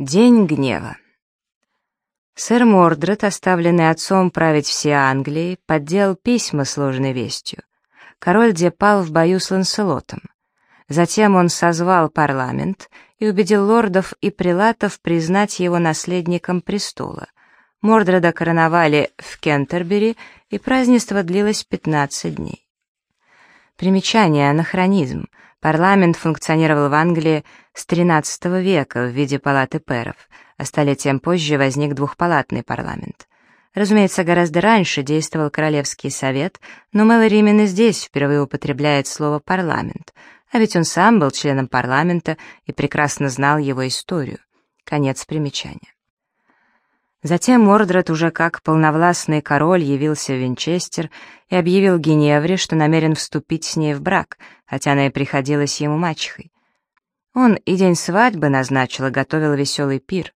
День гнева. Сэр Мордред, оставленный отцом править всей Англией, подделал письма сложной вестью. Король Де пал в бою с Ланселотом. Затем он созвал парламент и убедил лордов и прилатов признать его наследником престола. Мордреда короновали в Кентербери, и празднество длилось 15 дней. Примечание, анахронизм — Парламент функционировал в Англии с XIII века в виде палаты пэров, а столетием позже возник двухпалатный парламент. Разумеется, гораздо раньше действовал Королевский совет, но Мэлори именно здесь впервые употребляет слово «парламент», а ведь он сам был членом парламента и прекрасно знал его историю. Конец примечания. Затем Мордред уже как полновластный король явился в Винчестер и объявил Геневре, что намерен вступить с ней в брак, хотя она и приходилась ему мачехой. Он и день свадьбы назначил и готовил веселый пир.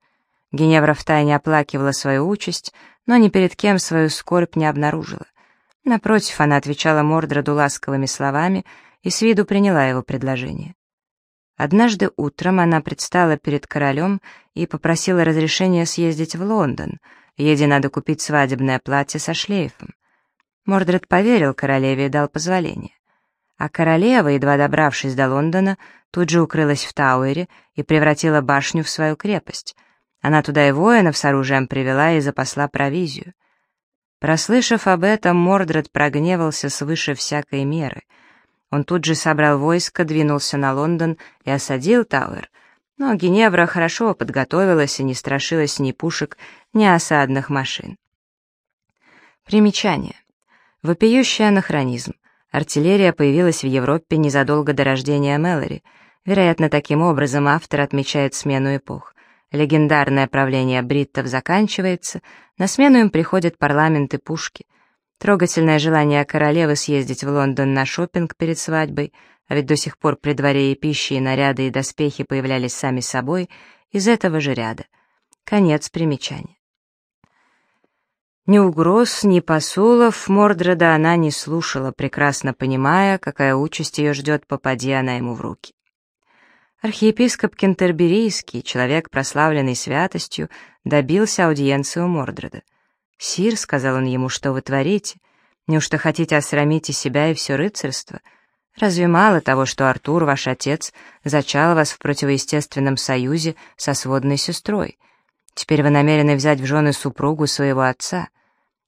Геневра втайне оплакивала свою участь, но ни перед кем свою скорбь не обнаружила. Напротив, она отвечала Мордреду ласковыми словами и с виду приняла его предложение. Однажды утром она предстала перед королем и попросила разрешения съездить в Лондон. Ей надо купить свадебное платье со шлейфом. Мордред поверил королеве и дал позволение. А королева, едва добравшись до Лондона, тут же укрылась в Тауэре и превратила башню в свою крепость. Она туда и воинов с оружием привела и запасла провизию. Прослышав об этом, Мордред прогневался свыше всякой меры — он тут же собрал войско, двинулся на Лондон и осадил Тауэр. Но Геневра хорошо подготовилась и не страшилась ни пушек, ни осадных машин. Примечание. Вопиющий анахронизм. Артиллерия появилась в Европе незадолго до рождения Мэлори. Вероятно, таким образом автор отмечает смену эпох. Легендарное правление бриттов заканчивается, на смену им приходят парламенты пушки — Трогательное желание королевы съездить в Лондон на шопинг перед свадьбой, а ведь до сих пор при дворе и пищи, и наряды, и доспехи появлялись сами собой, из этого же ряда. Конец примечания. Ни угроз, ни посулов Мордреда она не слушала, прекрасно понимая, какая участь ее ждет, попади она ему в руки. Архиепископ Кентерберийский, человек, прославленный святостью, добился аудиенции у Мордреда. «Сир», — сказал он ему, — «что вы творите? Неужто хотите осрамить и себя, и все рыцарство? Разве мало того, что Артур, ваш отец, зачал вас в противоестественном союзе со сводной сестрой? Теперь вы намерены взять в жены супругу своего отца?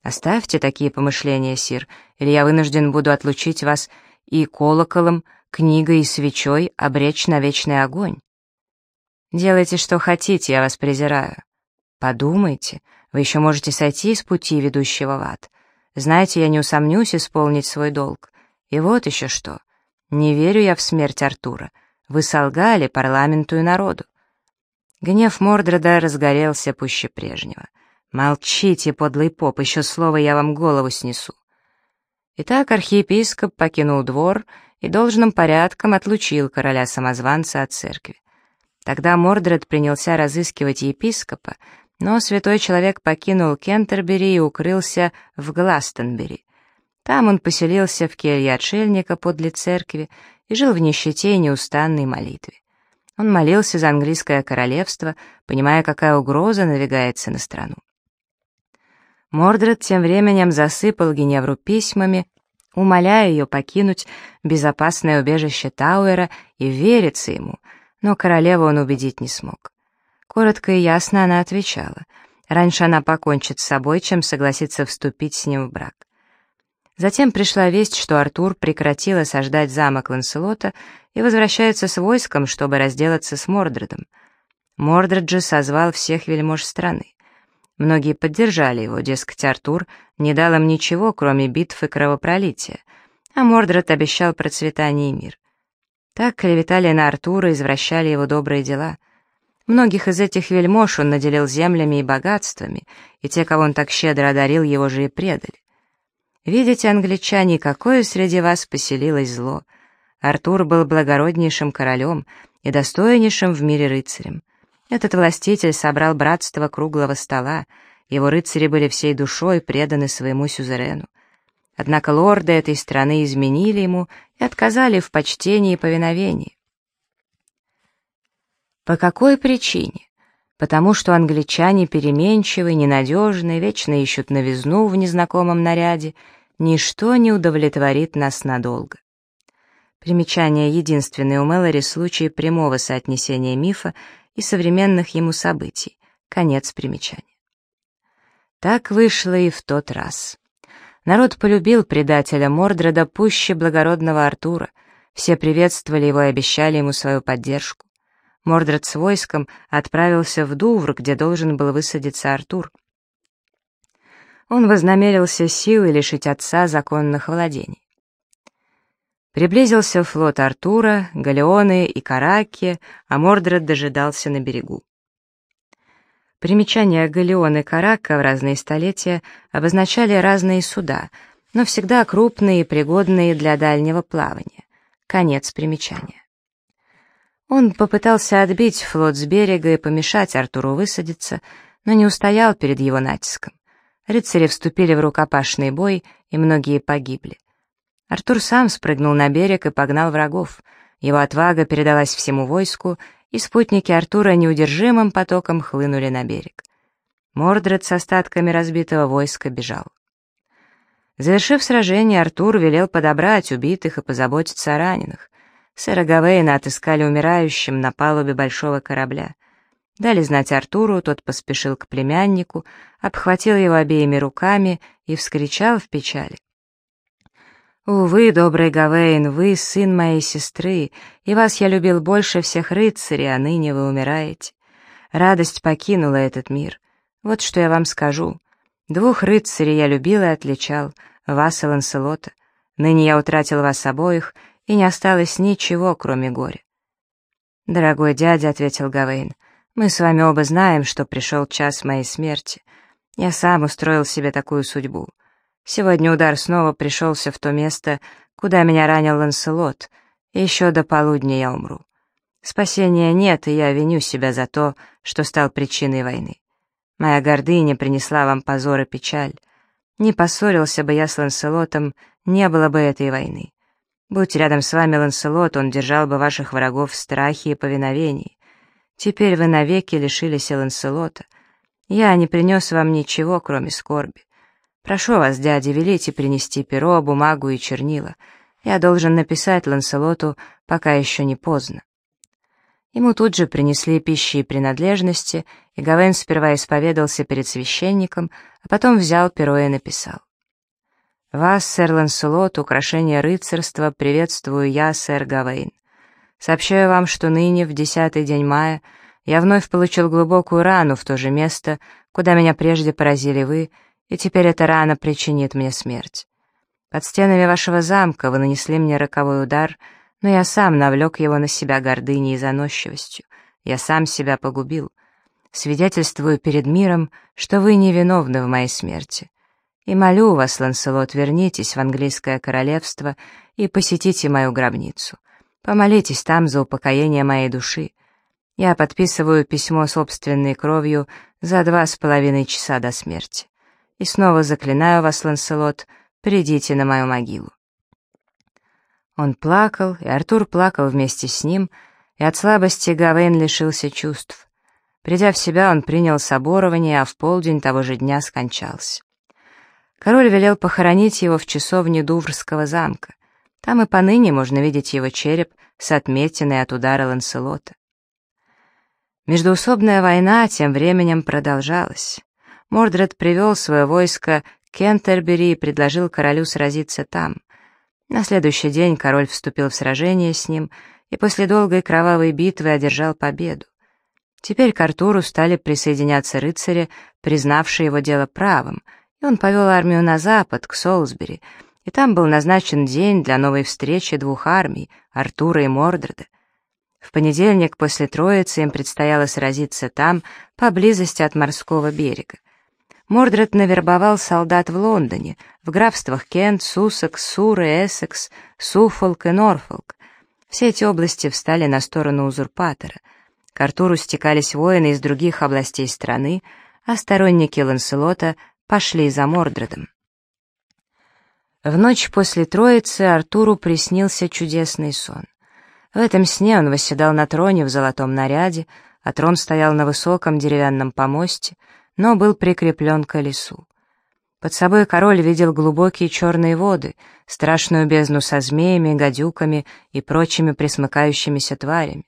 Оставьте такие помышления, сир, или я вынужден буду отлучить вас и колоколом, книгой и свечой обречь на вечный огонь. Делайте, что хотите, я вас презираю. Подумайте, вы еще можете сойти с пути, ведущего в ад. Знаете, я не усомнюсь исполнить свой долг. И вот еще что. Не верю я в смерть Артура. Вы солгали парламенту и народу. Гнев Мордреда разгорелся пуще прежнего. «Молчите, подлый поп, еще слово я вам голову снесу». Итак, архиепископ покинул двор и должным порядком отлучил короля-самозванца от церкви. Тогда Мордред принялся разыскивать епископа, но святой человек покинул Кентербери и укрылся в Гластонбери. Там он поселился в келье отшельника подле церкви и жил в нищете и неустанной молитве. Он молился за английское королевство, понимая, какая угроза навигается на страну. Мордред тем временем засыпал Геневру письмами, умоляя ее покинуть безопасное убежище Тауэра и вериться ему, но королеву он убедить не смог. Коротко и ясно она отвечала. Раньше она покончит с собой, чем согласится вступить с ним в брак. Затем пришла весть, что Артур прекратил осаждать замок Ланселота и возвращается с войском, чтобы разделаться с Мордредом. Мордред же созвал всех вельмож страны. Многие поддержали его, дескать, Артур не дал им ничего, кроме битв и кровопролития, а Мордред обещал процветание и мир. Так клеветали на Артура, извращали его добрые дела — Многих из этих вельмож он наделил землями и богатствами, и те, кого он так щедро одарил, его же и предали. Видите, англичане, какое среди вас поселилось зло. Артур был благороднейшим королем и достойнейшим в мире рыцарем. Этот властитель собрал братство круглого стола, его рыцари были всей душой преданы своему сюзерену. Однако лорды этой страны изменили ему и отказали в почтении и повиновении. По какой причине? потому что англичане переменчивы, ненадежны, вечно ищут новизну в незнакомом наряде, ничто не удовлетворит нас надолго. Примечание единственный у Мэлори случай прямого соотнесения мифа и современных ему событий. Конец примечания. Так вышло и в тот раз. Народ полюбил предателя Мордреда пуще благородного Артура, все приветствовали его и обещали ему свою поддержку. Мордред с войском отправился в Дувр, где должен был высадиться Артур. Он вознамерился силой лишить отца законных владений. Приблизился флот Артура, галеоны и караки, а Мордред дожидался на берегу. Примечания галеоны и карака в разные столетия обозначали разные суда, но всегда крупные и пригодные для дальнего плавания. Конец примечания. Он попытался отбить флот с берега и помешать Артуру высадиться, но не устоял перед его натиском. Рыцари вступили в рукопашный бой, и многие погибли. Артур сам спрыгнул на берег и погнал врагов. Его отвага передалась всему войску, и спутники Артура неудержимым потоком хлынули на берег. Мордред с остатками разбитого войска бежал. Завершив сражение, Артур велел подобрать убитых и позаботиться о раненых. Сэра Гавейна отыскали умирающим на палубе большого корабля. Дали знать Артуру, тот поспешил к племяннику, обхватил его обеими руками и вскричал в печали. «Увы, добрый Гавейн, вы сын моей сестры, и вас я любил больше всех рыцарей, а ныне вы умираете. Радость покинула этот мир. Вот что я вам скажу. Двух рыцарей я любил и отличал, вас и Ланселота. Ныне я утратил вас обоих, и не осталось ничего, кроме горя. «Дорогой дядя», — ответил Гавейн, — «мы с вами оба знаем, что пришел час моей смерти. Я сам устроил себе такую судьбу. Сегодня удар снова пришелся в то место, куда меня ранил Ланселот, и еще до полудня я умру. Спасения нет, и я виню себя за то, что стал причиной войны. Моя гордыня принесла вам позор и печаль. Не поссорился бы я с Ланселотом, не было бы этой войны. Будь рядом с вами Ланселот, он держал бы ваших врагов в страхе и повиновении. Теперь вы навеки лишились Ланселота. Я не принес вам ничего, кроме скорби. Прошу вас, дядя, велите принести перо, бумагу и чернила. Я должен написать Ланселоту, пока еще не поздно. Ему тут же принесли пищи и принадлежности, и Гавен сперва исповедался перед священником, а потом взял перо и написал. «Вас, сэр Ланселот, украшение рыцарства, приветствую я, сэр Гавейн. Сообщаю вам, что ныне, в десятый день мая, я вновь получил глубокую рану в то же место, куда меня прежде поразили вы, и теперь эта рана причинит мне смерть. Под стенами вашего замка вы нанесли мне роковой удар, но я сам навлек его на себя гордыней и заносчивостью. Я сам себя погубил. Свидетельствую перед миром, что вы невиновны в моей смерти. И молю вас, Ланселот, вернитесь в английское королевство и посетите мою гробницу. Помолитесь там за упокоение моей души. Я подписываю письмо собственной кровью за два с половиной часа до смерти. И снова заклинаю вас, Ланселот, придите на мою могилу. Он плакал, и Артур плакал вместе с ним, и от слабости Гавейн лишился чувств. Придя в себя, он принял соборование, а в полдень того же дня скончался. Король велел похоронить его в часовне Дуврского замка. Там и поныне можно видеть его череп с отметиной от удара Ланселота. Междуусобная война тем временем продолжалась. Мордред привел свое войско к Кентербери и предложил королю сразиться там. На следующий день король вступил в сражение с ним и после долгой кровавой битвы одержал победу. Теперь к Артуру стали присоединяться рыцари, признавшие его дело правым — и он повел армию на запад, к Солсбери, и там был назначен день для новой встречи двух армий, Артура и Мордреда. В понедельник после Троицы им предстояло сразиться там, поблизости от морского берега. Мордред навербовал солдат в Лондоне, в графствах Кент, Суссекс, Суры, Эссекс, Суффолк и Норфолк. Все эти области встали на сторону узурпатора. К Артуру стекались воины из других областей страны, а сторонники Ланселота пошли за Мордредом. В ночь после Троицы Артуру приснился чудесный сон. В этом сне он восседал на троне в золотом наряде, а трон стоял на высоком деревянном помосте, но был прикреплен к колесу. Под собой король видел глубокие черные воды, страшную бездну со змеями, гадюками и прочими присмыкающимися тварями.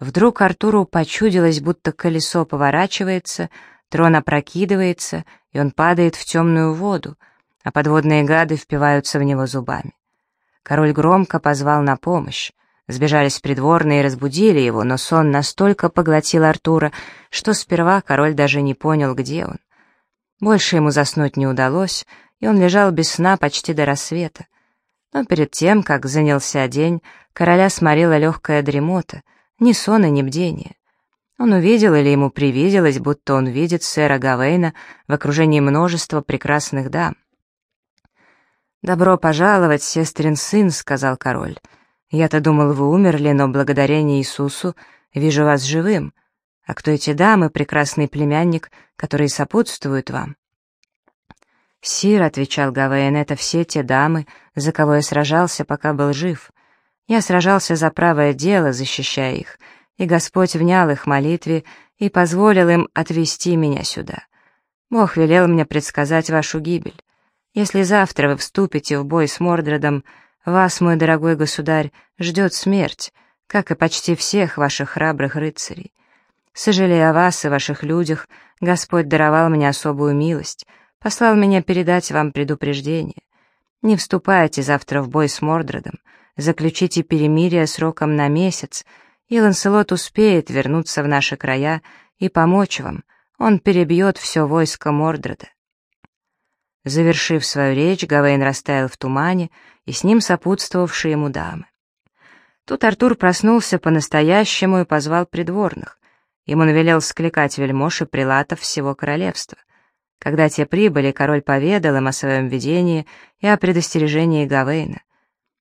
Вдруг Артуру почудилось, будто колесо поворачивается, трон опрокидывается, и он падает в темную воду, а подводные гады впиваются в него зубами. Король громко позвал на помощь. Сбежались придворные и разбудили его, но сон настолько поглотил Артура, что сперва король даже не понял, где он. Больше ему заснуть не удалось, и он лежал без сна почти до рассвета. Но перед тем, как занялся день, короля сморила легкая дремота, ни сон и ни бдение. Он увидел или ему привиделось, будто он видит сэра Гавейна в окружении множества прекрасных дам. «Добро пожаловать, сестрин сын», — сказал король. «Я-то думал, вы умерли, но благодарение Иисусу вижу вас живым. А кто эти дамы, прекрасный племянник, которые сопутствуют вам?» «Сир», — отвечал Гавейн, — «это все те дамы, за кого я сражался, пока был жив. Я сражался за правое дело, защищая их, и Господь внял их молитве и позволил им отвести меня сюда. Бог велел мне предсказать вашу гибель. Если завтра вы вступите в бой с Мордредом, вас, мой дорогой государь, ждет смерть, как и почти всех ваших храбрых рыцарей. Сожалея о вас и ваших людях, Господь даровал мне особую милость, послал меня передать вам предупреждение. Не вступайте завтра в бой с Мордредом, заключите перемирие сроком на месяц, и Ланселот успеет вернуться в наши края и помочь вам, он перебьет все войско Мордреда. Завершив свою речь, Гавейн растаял в тумане, и с ним сопутствовавшие ему дамы. Тут Артур проснулся по-настоящему и позвал придворных. Ему навелел скликать вельмож и прилатов всего королевства. Когда те прибыли, король поведал им о своем видении и о предостережении Гавейна.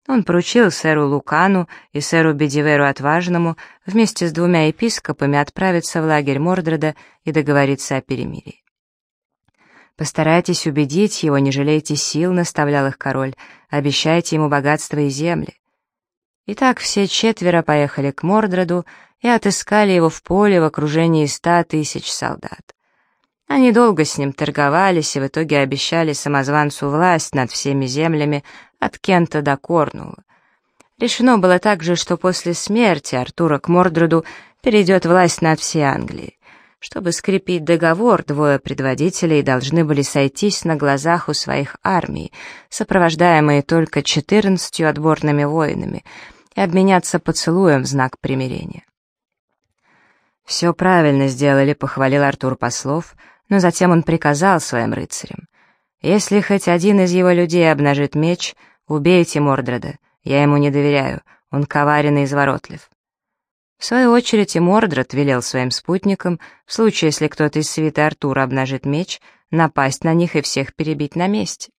Он поручил сэру Лукану и сэру Бедиверу Отважному вместе с двумя епископами отправиться в лагерь Мордреда и договориться о перемирии. «Постарайтесь убедить его, не жалейте сил», — наставлял их король, «обещайте ему богатство и земли». Итак, все четверо поехали к Мордреду и отыскали его в поле в окружении ста тысяч солдат. Они долго с ним торговались и в итоге обещали самозванцу власть над всеми землями от Кента до Корнула. Решено было также, что после смерти Артура к Мордреду перейдет власть над всей Англией. Чтобы скрепить договор, двое предводителей должны были сойтись на глазах у своих армий, сопровождаемые только четырнадцатью отборными воинами, и обменяться поцелуем в знак примирения. «Все правильно сделали», — похвалил Артур послов, но затем он приказал своим рыцарям. «Если хоть один из его людей обнажит меч, убейте Мордреда, я ему не доверяю, он коварен и изворотлив». В свою очередь и Мордред велел своим спутникам, в случае, если кто-то из свиты Артура обнажит меч, напасть на них и всех перебить на месте.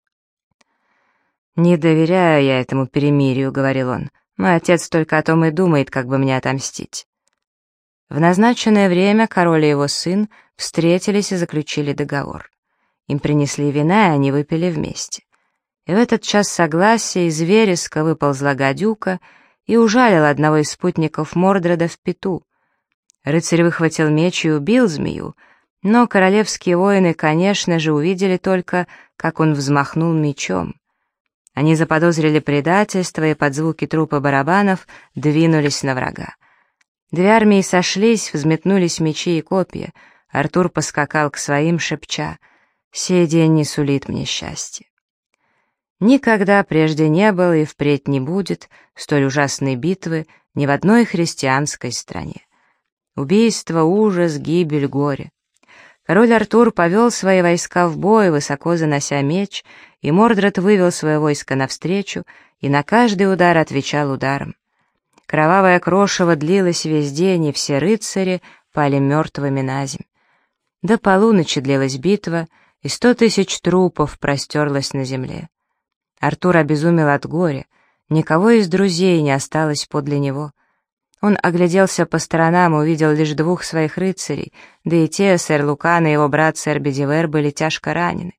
«Не доверяю я этому перемирию», — говорил он. «Мой отец только о том и думает, как бы мне отомстить». В назначенное время король и его сын встретились и заключили договор. Им принесли вина, и они выпили вместе. И в этот час согласия из вереска выползла гадюка — и ужалил одного из спутников Мордреда в пету. Рыцарь выхватил меч и убил змею, но королевские воины, конечно же, увидели только, как он взмахнул мечом. Они заподозрили предательство и под звуки трупа барабанов двинулись на врага. Две армии сошлись, взметнулись мечи и копья. Артур поскакал к своим, шепча «Сей день не сулит мне счастья». Никогда прежде не было и впредь не будет столь ужасной битвы ни в одной христианской стране. Убийство, ужас, гибель, горе. Король Артур повел свои войска в бой, высоко занося меч, и Мордред вывел свое войско навстречу и на каждый удар отвечал ударом. Кровавое крошево длилось весь день, и все рыцари пали мертвыми на земь. До полуночи длилась битва, и сто тысяч трупов простерлось на земле. Артур обезумел от горя, никого из друзей не осталось подле него. Он огляделся по сторонам и увидел лишь двух своих рыцарей, да и те, сэр Лукан и его брат сэр Бедивер, были тяжко ранены.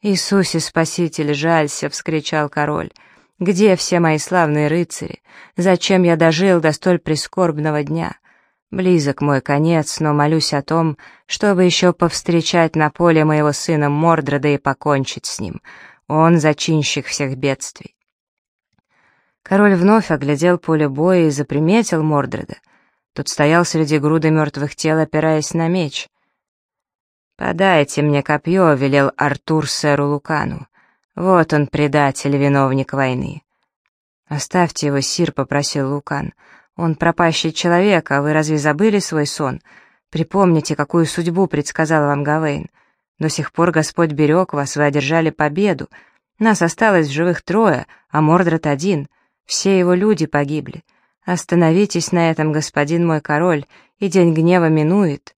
«Иисусе, Спаситель, жалься!» — вскричал король. «Где все мои славные рыцари? Зачем я дожил до столь прискорбного дня? Близок мой конец, но молюсь о том, чтобы еще повстречать на поле моего сына Мордреда и покончить с ним. Он зачинщик всех бедствий. Король вновь оглядел поле боя и заприметил Мордреда. Тот стоял среди груды мертвых тел, опираясь на меч. «Подайте мне копье», — велел Артур сэру Лукану. «Вот он, предатель, виновник войны». «Оставьте его, сир», — попросил Лукан. Он пропащий человек, а вы разве забыли свой сон? Припомните, какую судьбу предсказал вам Гавейн. До сих пор Господь берег вас, вы одержали победу. Нас осталось в живых трое, а Мордред один. Все его люди погибли. Остановитесь на этом, господин мой король, и день гнева минует.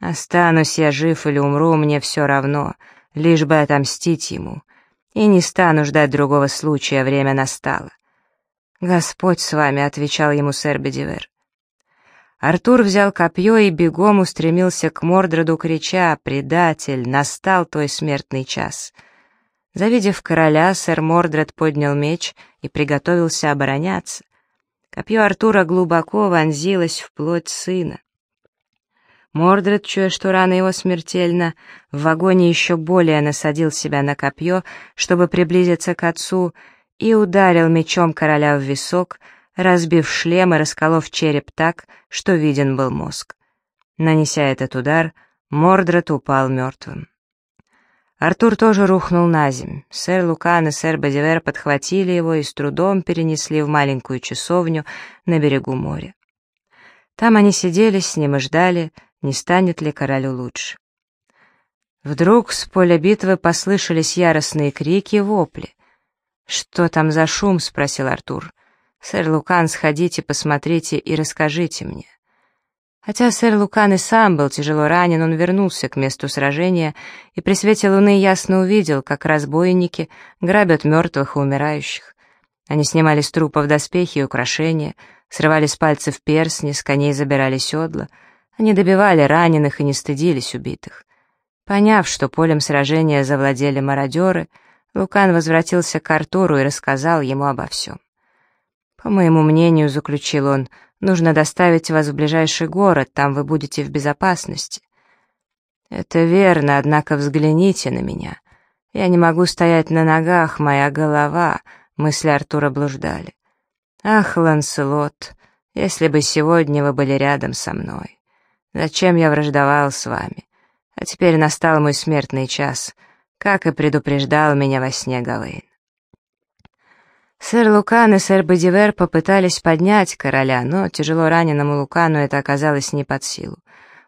Останусь я жив или умру, мне все равно, лишь бы отомстить ему. И не стану ждать другого случая, время настало. «Господь с вами», — отвечал ему сэр Бедивер. Артур взял копье и бегом устремился к Мордреду, крича «Предатель! Настал твой смертный час!» Завидев короля, сэр Мордред поднял меч и приготовился обороняться. Копье Артура глубоко вонзилось в плоть сына. Мордред, чуя, что рана его смертельна, в вагоне еще более насадил себя на копье, чтобы приблизиться к отцу, и ударил мечом короля в висок, разбив шлем и расколов череп так, что виден был мозг. Нанеся этот удар, Мордред упал мертвым. Артур тоже рухнул на земь. Сэр Лукан и сэр Бадивер подхватили его и с трудом перенесли в маленькую часовню на берегу моря. Там они сидели с ним и ждали, не станет ли королю лучше. Вдруг с поля битвы послышались яростные крики и вопли. «Что там за шум?» — спросил Артур. «Сэр Лукан, сходите, посмотрите и расскажите мне». Хотя сэр Лукан и сам был тяжело ранен, он вернулся к месту сражения и при свете луны ясно увидел, как разбойники грабят мертвых и умирающих. Они снимали с трупов доспехи и украшения, срывали с пальцев перстни, с коней забирали седла. Они добивали раненых и не стыдились убитых. Поняв, что полем сражения завладели мародеры, Лукан возвратился к Артуру и рассказал ему обо всем. «По моему мнению, — заключил он, — нужно доставить вас в ближайший город, там вы будете в безопасности». «Это верно, однако взгляните на меня. Я не могу стоять на ногах, моя голова», — мысли Артура блуждали. «Ах, Ланселот, если бы сегодня вы были рядом со мной. Зачем я враждовал с вами? А теперь настал мой смертный час» как и предупреждал меня во сне Гавейн. Сэр Лукан и сэр Бадивер попытались поднять короля, но тяжело раненому Лукану это оказалось не под силу.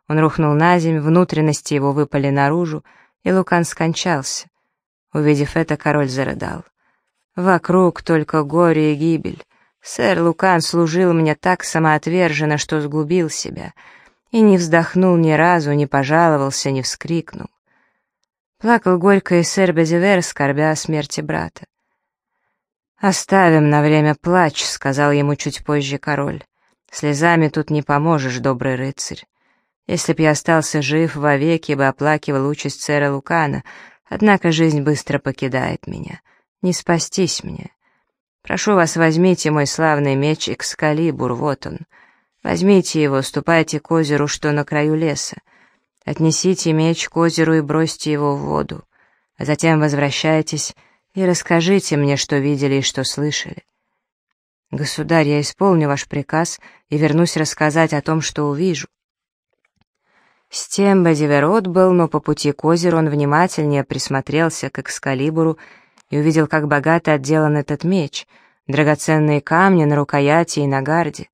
Он рухнул на землю, внутренности его выпали наружу, и Лукан скончался. Увидев это, король зарыдал. «Вокруг только горе и гибель. Сэр Лукан служил мне так самоотверженно, что сгубил себя, и не вздохнул ни разу, не пожаловался, не вскрикнул. Плакал горько и сэр Безивер, скорбя о смерти брата. «Оставим на время плач», — сказал ему чуть позже король. «Слезами тут не поможешь, добрый рыцарь. Если б я остался жив вовеки, бы оплакивал участь сэра Лукана, однако жизнь быстро покидает меня. Не спастись мне. Прошу вас, возьмите мой славный меч Экскалибур, вот он. Возьмите его, ступайте к озеру, что на краю леса. Отнесите меч к озеру и бросьте его в воду, а затем возвращайтесь и расскажите мне, что видели и что слышали. Государь, я исполню ваш приказ и вернусь рассказать о том, что увижу. С тем Бадиверот был, но по пути к озеру он внимательнее присмотрелся к Экскалибуру и увидел, как богато отделан этот меч, драгоценные камни на рукояти и на гарде.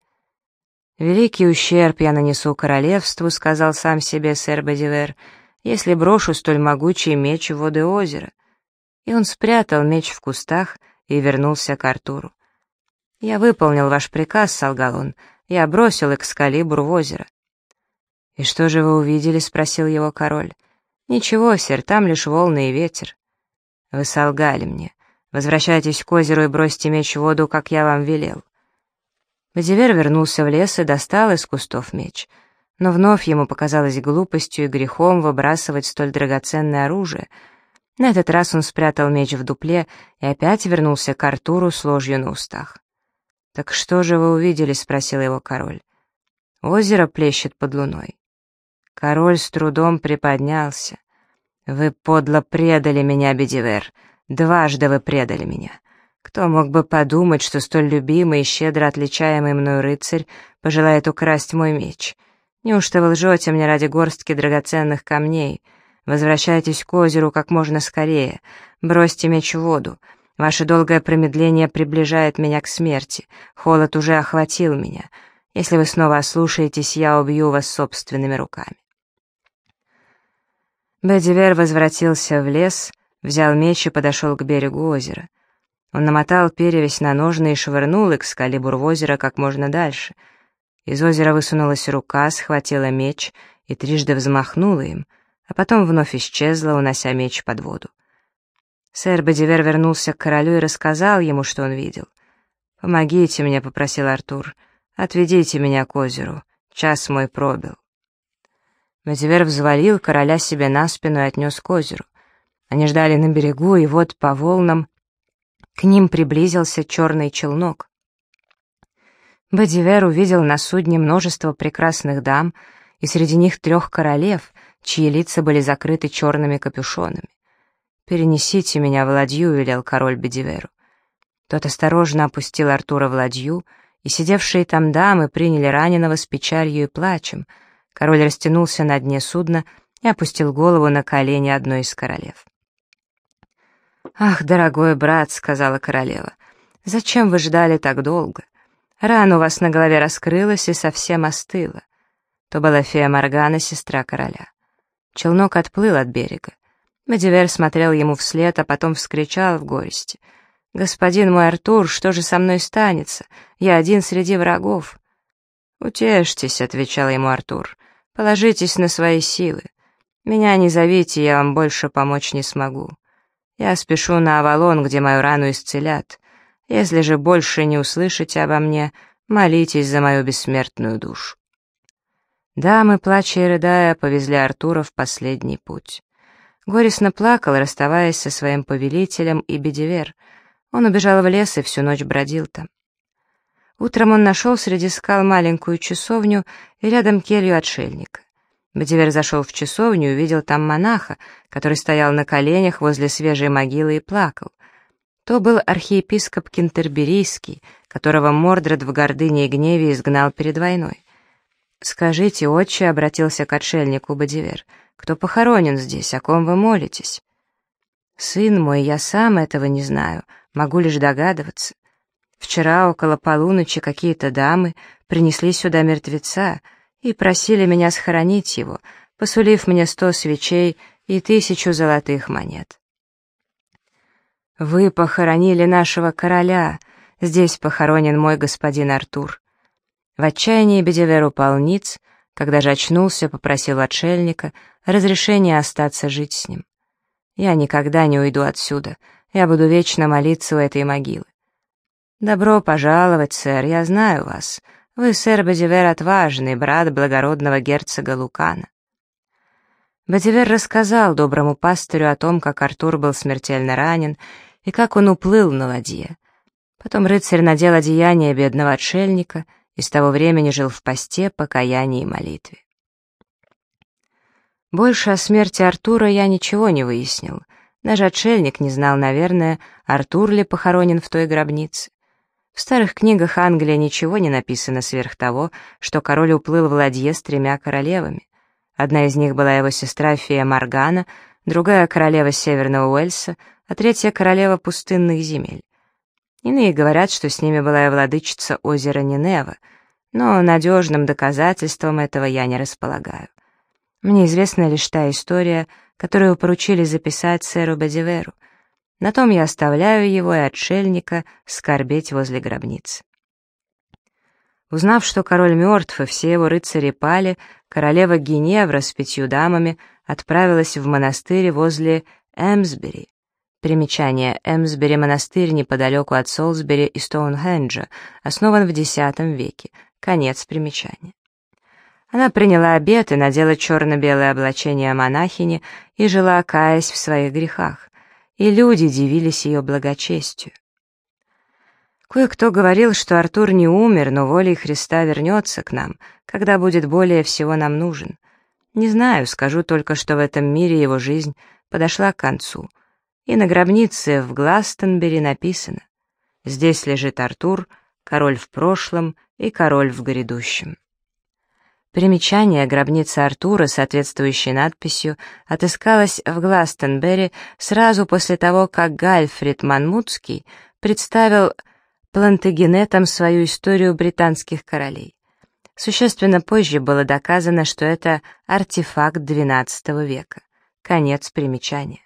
«Великий ущерб я нанесу королевству», — сказал сам себе сэр Бадивер, «если брошу столь могучий меч в воды озера». И он спрятал меч в кустах и вернулся к Артуру. «Я выполнил ваш приказ», — солгал он, — «я бросил экскалибур в озеро». «И что же вы увидели?» — спросил его король. «Ничего, сэр, там лишь волны и ветер». «Вы солгали мне. Возвращайтесь к озеру и бросьте меч в воду, как я вам велел». Бадивер вернулся в лес и достал из кустов меч. Но вновь ему показалось глупостью и грехом выбрасывать столь драгоценное оружие. На этот раз он спрятал меч в дупле и опять вернулся к Артуру с ложью на устах. «Так что же вы увидели?» — спросил его король. Озеро плещет под луной. Король с трудом приподнялся. «Вы подло предали меня, Бедивер. Дважды вы предали меня. Кто мог бы подумать, что столь любимый и щедро отличаемый мною рыцарь пожелает украсть мой меч? Неужто вы лжете мне ради горстки драгоценных камней? Возвращайтесь к озеру как можно скорее. Бросьте меч в воду. Ваше долгое промедление приближает меня к смерти. Холод уже охватил меня. Если вы снова ослушаетесь, я убью вас собственными руками. Бедивер возвратился в лес, взял меч и подошел к берегу озера. Он намотал перевязь на ножны и швырнул экскалибур в озеро как можно дальше. Из озера высунулась рука, схватила меч и трижды взмахнула им, а потом вновь исчезла, унося меч под воду. Сэр Бедивер вернулся к королю и рассказал ему, что он видел. «Помогите мне», — попросил Артур, — «отведите меня к озеру, час мой пробил». Бедивер взвалил короля себе на спину и отнес к озеру. Они ждали на берегу, и вот по волнам к ним приблизился черный челнок. Бадивер увидел на судне множество прекрасных дам, и среди них трех королев, чьи лица были закрыты черными капюшонами. «Перенесите меня в ладью», — велел король Бедиверу. Тот осторожно опустил Артура в ладью, и сидевшие там дамы приняли раненого с печалью и плачем. Король растянулся на дне судна и опустил голову на колени одной из королев. «Ах, дорогой брат», — сказала королева, — «зачем вы ждали так долго? Рана у вас на голове раскрылась и совсем остыла». То была фея Моргана, сестра короля. Челнок отплыл от берега. Медивер смотрел ему вслед, а потом вскричал в горести. «Господин мой Артур, что же со мной станется? Я один среди врагов». «Утешьтесь», — отвечал ему Артур, — «положитесь на свои силы. Меня не зовите, я вам больше помочь не смогу. Я спешу на Авалон, где мою рану исцелят. Если же больше не услышите обо мне, молитесь за мою бессмертную душу». Дамы, плача и рыдая, повезли Артура в последний путь. Горестно плакал, расставаясь со своим повелителем и Бедивер. Он убежал в лес и всю ночь бродил там. Утром он нашел среди скал маленькую часовню и рядом келью отшельника. Бедивер зашел в часовню и увидел там монаха, который стоял на коленях возле свежей могилы и плакал. То был архиепископ Кентерберийский, которого Мордред в гордыне и гневе изгнал перед войной. «Скажите, отче», — обратился к отшельнику Бадивер, — «кто похоронен здесь, о ком вы молитесь?» «Сын мой, я сам этого не знаю, могу лишь догадываться. Вчера около полуночи какие-то дамы принесли сюда мертвеца, и просили меня схоронить его, посулив мне сто свечей и тысячу золотых монет. «Вы похоронили нашего короля, здесь похоронен мой господин Артур». В отчаянии Бедивер упал ниц, когда же очнулся, попросил отшельника разрешения остаться жить с ним. «Я никогда не уйду отсюда, я буду вечно молиться у этой могилы». «Добро пожаловать, сэр, я знаю вас. Вы, сэр Бадивер, отважный, брат благородного герцога Лукана. Бадивер рассказал доброму пастырю о том, как Артур был смертельно ранен и как он уплыл на ладье. Потом рыцарь надел одеяние бедного отшельника и с того времени жил в посте, покаянии и молитве. Больше о смерти Артура я ничего не выяснил. Даже отшельник не знал, наверное, Артур ли похоронен в той гробнице. В старых книгах Англия ничего не написано сверх того, что король уплыл в ладье с тремя королевами. Одна из них была его сестра Фея Моргана, другая — королева Северного Уэльса, а третья — королева пустынных земель. Иные говорят, что с ними была и владычица озера Нинева, но надежным доказательством этого я не располагаю. Мне известна лишь та история, которую поручили записать сэру Бадиверу — на том я оставляю его и отшельника скорбеть возле гробницы. Узнав, что король мертв и все его рыцари пали, королева Геневра с пятью дамами отправилась в монастырь возле Эмсбери. Примечание. Эмсбери — монастырь неподалеку от Солсбери и Стоунхенджа, основан в X веке. Конец примечания. Она приняла обет и надела черно-белое облачение монахини и жила, каясь в своих грехах и люди дивились ее благочестию. Кое-кто говорил, что Артур не умер, но волей Христа вернется к нам, когда будет более всего нам нужен. Не знаю, скажу только, что в этом мире его жизнь подошла к концу. И на гробнице в Гластонбери написано «Здесь лежит Артур, король в прошлом и король в грядущем». Примечание гробницы Артура, соответствующей надписью, отыскалось в Гластонбери сразу после того, как Гальфрид Манмутский представил Плантагенетом свою историю британских королей. Существенно позже было доказано, что это артефакт XII века. Конец примечания.